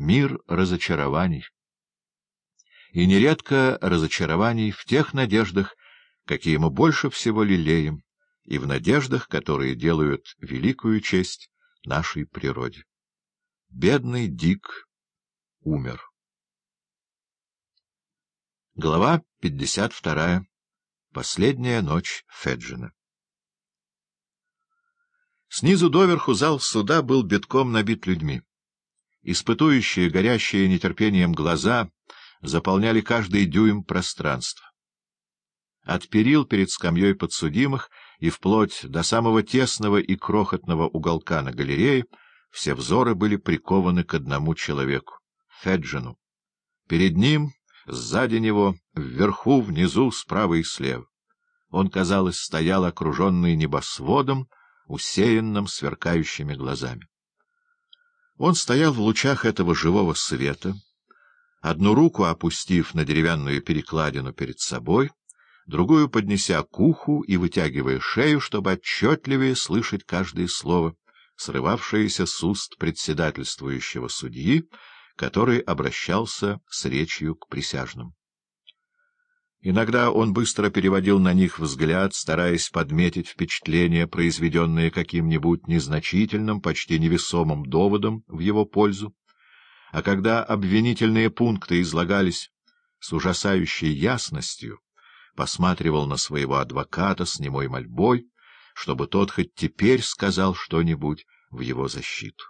мир разочарований. И нередко разочарований в тех надеждах, какие мы больше всего лелеем, и в надеждах, которые делают великую честь нашей природе. Бедный Дик умер. Глава 52. Последняя ночь Феджина. Снизу доверху зал суда был битком набит людьми. Испытующие, горящие нетерпением глаза заполняли каждый дюйм пространства. От перил перед скамьей подсудимых и вплоть до самого тесного и крохотного уголка на галерее все взоры были прикованы к одному человеку — Феджину. Перед ним, сзади него, вверху, внизу, справа и слева. Он, казалось, стоял окруженный небосводом, усеянным сверкающими глазами. Он стоял в лучах этого живого света, одну руку опустив на деревянную перекладину перед собой, другую поднеся к уху и вытягивая шею, чтобы отчетливее слышать каждое слово, срывавшееся с уст председательствующего судьи, который обращался с речью к присяжным. Иногда он быстро переводил на них взгляд, стараясь подметить впечатление, произведенное каким-нибудь незначительным, почти невесомым доводом в его пользу. А когда обвинительные пункты излагались с ужасающей ясностью, посматривал на своего адвоката с немой мольбой, чтобы тот хоть теперь сказал что-нибудь в его защиту.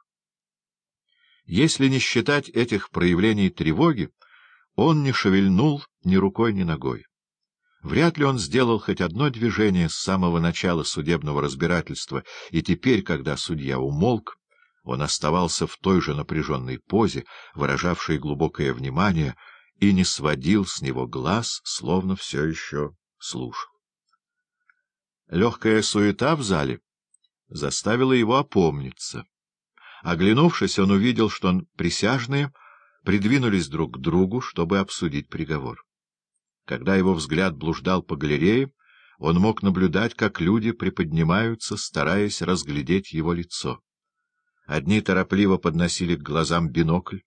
Если не считать этих проявлений тревоги, он не шевельнул ни рукой, ни ногой. Вряд ли он сделал хоть одно движение с самого начала судебного разбирательства, и теперь, когда судья умолк, он оставался в той же напряженной позе, выражавшей глубокое внимание, и не сводил с него глаз, словно все еще слушал. Легкая суета в зале заставила его опомниться. Оглянувшись, он увидел, что присяжные придвинулись друг к другу, чтобы обсудить приговор. Когда его взгляд блуждал по галерее, он мог наблюдать, как люди приподнимаются, стараясь разглядеть его лицо. Одни торопливо подносили к глазам бинокль,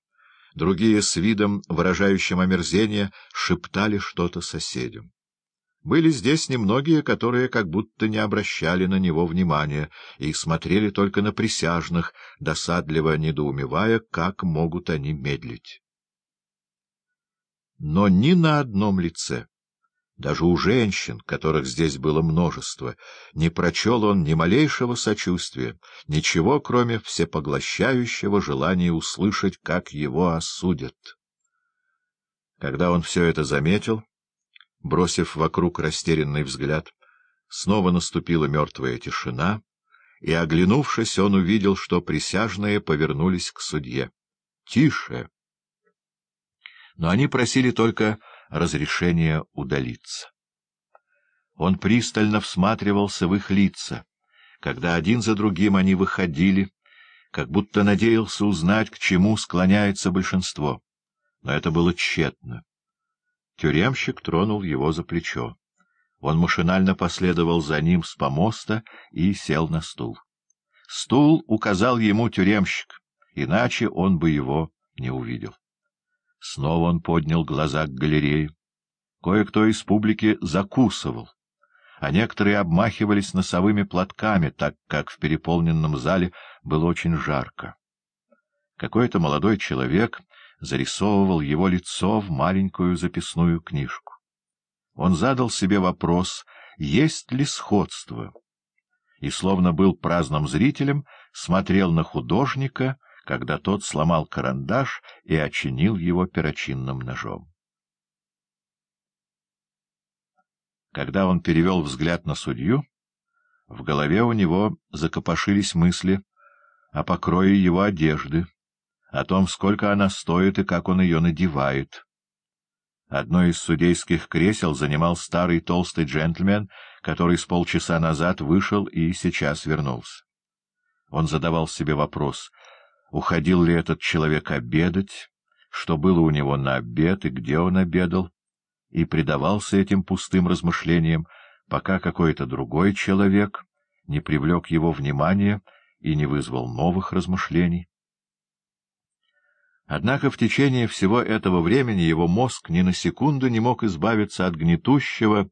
другие с видом, выражающим омерзение, шептали что-то соседям. Были здесь немногие, которые как будто не обращали на него внимания и смотрели только на присяжных, досадливо недоумевая, как могут они медлить. Но ни на одном лице, даже у женщин, которых здесь было множество, не прочел он ни малейшего сочувствия, ничего, кроме всепоглощающего желания услышать, как его осудят. Когда он все это заметил, бросив вокруг растерянный взгляд, снова наступила мертвая тишина, и, оглянувшись, он увидел, что присяжные повернулись к судье. — Тише! Но они просили только разрешения удалиться. Он пристально всматривался в их лица, когда один за другим они выходили, как будто надеялся узнать, к чему склоняется большинство. Но это было тщетно. Тюремщик тронул его за плечо. Он машинально последовал за ним с помоста и сел на стул. Стул указал ему тюремщик, иначе он бы его не увидел. Снова он поднял глаза к галерее. Кое-кто из публики закусывал, а некоторые обмахивались носовыми платками, так как в переполненном зале было очень жарко. Какой-то молодой человек зарисовывал его лицо в маленькую записную книжку. Он задал себе вопрос, есть ли сходство, и, словно был праздным зрителем, смотрел на художника, когда тот сломал карандаш и очинил его перочинным ножом. Когда он перевел взгляд на судью, в голове у него закопошились мысли о покрое его одежды, о том, сколько она стоит и как он ее надевает. Одно из судейских кресел занимал старый толстый джентльмен, который с полчаса назад вышел и сейчас вернулся. Он задавал себе вопрос, уходил ли этот человек обедать, что было у него на обед и где он обедал, и предавался этим пустым размышлениям, пока какой-то другой человек не привлек его внимание и не вызвал новых размышлений. Однако в течение всего этого времени его мозг ни на секунду не мог избавиться от гнетущего,